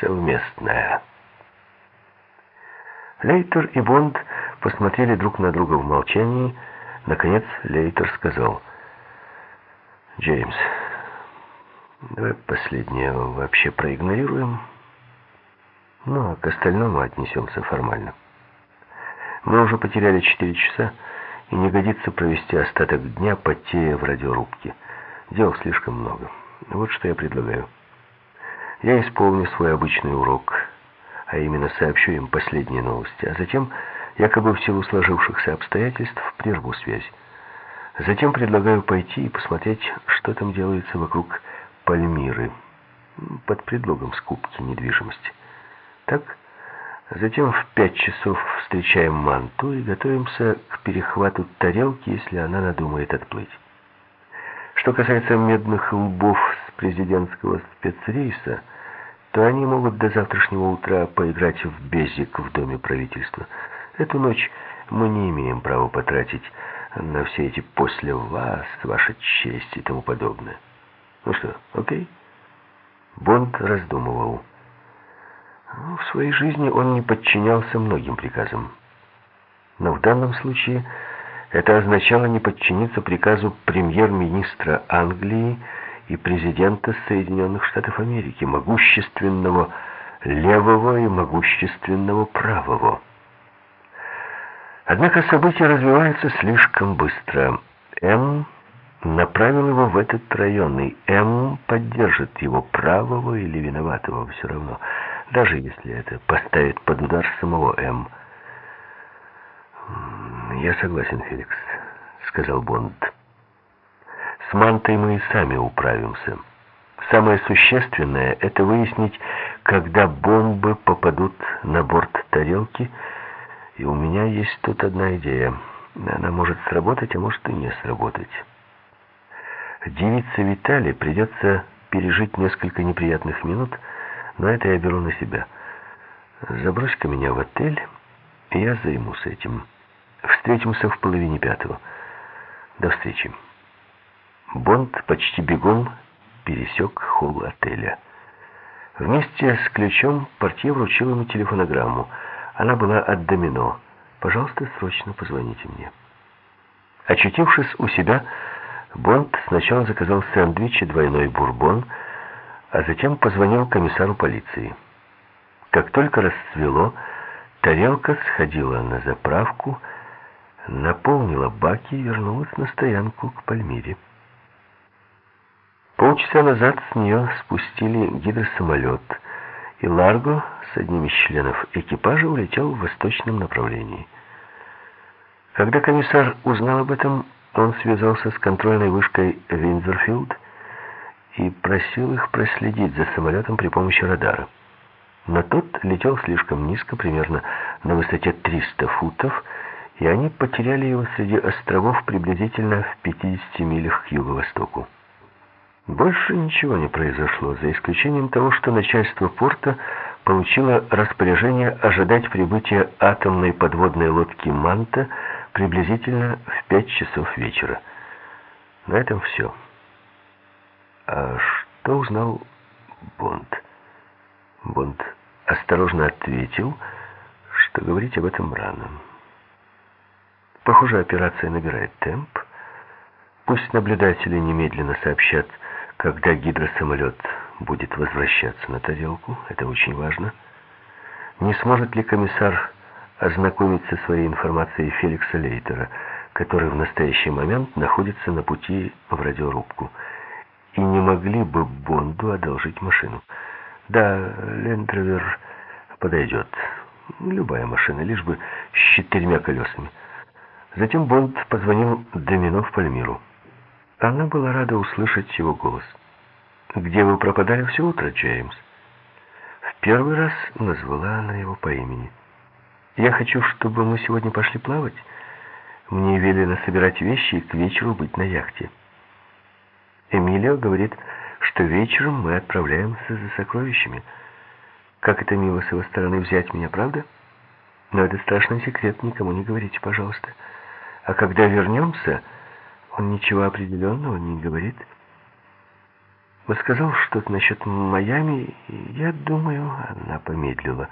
совместная. Лейтер и Бонд посмотрели друг на друга в молчании. Наконец Лейтер сказал, «Джеймс, давай последнее вообще проигнорируем, ну а к остальному отнесемся формально. Мы уже потеряли четыре часа, и не годится провести остаток дня, потея в радиорубке. Дел слишком много. Вот что я предлагаю. Я исполню свой обычный урок, а именно сообщу им последние новости, а затем, якобы в силу сложившихся обстоятельств, прерву связь. Затем предлагаю пойти и посмотреть, что там делается вокруг Пальмиры, под предлогом скупки недвижимости. Так? Затем в пять часов встречаем манту и готовимся к перехвату тарелки, если она надумает отплыть. Что касается медных лбов с президентского спецрейса, то они могут до завтрашнего утра поиграть в безик в Доме правительства. Эту ночь мы не имеем права потратить на все эти «после вас», «ваша честь» и тому подобное. Ну что, окей? Бонд раздумывал. В своей жизни он не подчинялся многим приказам. Но в данном случае это означало не подчиниться приказу премьер-министра Англии и президента Соединенных Штатов Америки, могущественного левого и могущественного правого. Однако события развиваются слишком быстро. М направил его в этот район, и М поддержит его правого или виноватого все равно – даже если это поставит под удар самого М. «Я согласен, Феликс», — сказал Бонд. «С Мантой мы и сами управимся. Самое существенное — это выяснить, когда бомбы попадут на борт тарелки, и у меня есть тут одна идея. Она может сработать, а может и не сработать. Девице Витали придется пережить несколько неприятных минут, — но это я беру на себя. Забрось-ка меня в отель, и я займусь этим. Встретимся в половине пятого. До встречи. Бонд почти бегом пересек холл отеля. Вместе с ключом портье вручил ему телефонограмму. Она была от Домино. «Пожалуйста, срочно позвоните мне». Очутившись у себя, Бонд сначала заказал сэндвич и двойной бурбон, а затем позвонил комиссару полиции. Как только расцвело, тарелка сходила на заправку, наполнила баки и вернулась на стоянку к Пальмире. Полчаса назад с нее спустили гидросамолет, и Ларго с одним из членов экипажа улетел в восточном направлении. Когда комиссар узнал об этом, он связался с контрольной вышкой Виндзорфилд и просил их проследить за самолетом при помощи радара. Но тот летел слишком низко, примерно на высоте 300 футов, и они потеряли его среди островов приблизительно в 50 милях к юго-востоку. Больше ничего не произошло, за исключением того, что начальство порта получило распоряжение ожидать прибытия атомной подводной лодки «Манта» приблизительно в 5 часов вечера. На этом все. А что узнал Бонд? Бонд осторожно ответил, что говорить об этом рано. Похоже, операция набирает темп. Пусть наблюдатели немедленно сообщат, когда гидросамолет будет возвращаться на тарелку. Это очень важно. Не сможет ли комиссар ознакомить со своей информацией Феликса Лейтера, который в настоящий момент находится на пути в радиорубку? и не могли бы Бонду одолжить машину. Да, Лендровер подойдет. Любая машина, лишь бы с четырьмя колесами. Затем Бонд позвонил Домино в Пальмиру. Она была рада услышать его голос. «Где вы пропадали все утро, Джеймс?» В первый раз назвала она его по имени. «Я хочу, чтобы мы сегодня пошли плавать. Мне велено собирать вещи и к вечеру быть на яхте». Эмилио говорит, что вечером мы отправляемся за сокровищами. Как это мило с его стороны взять меня, правда? Но это страшный секрет, никому не говорите, пожалуйста. А когда вернемся, он ничего определенного не говорит. Вот сказал что-то насчет Майами, я думаю, она помедлила.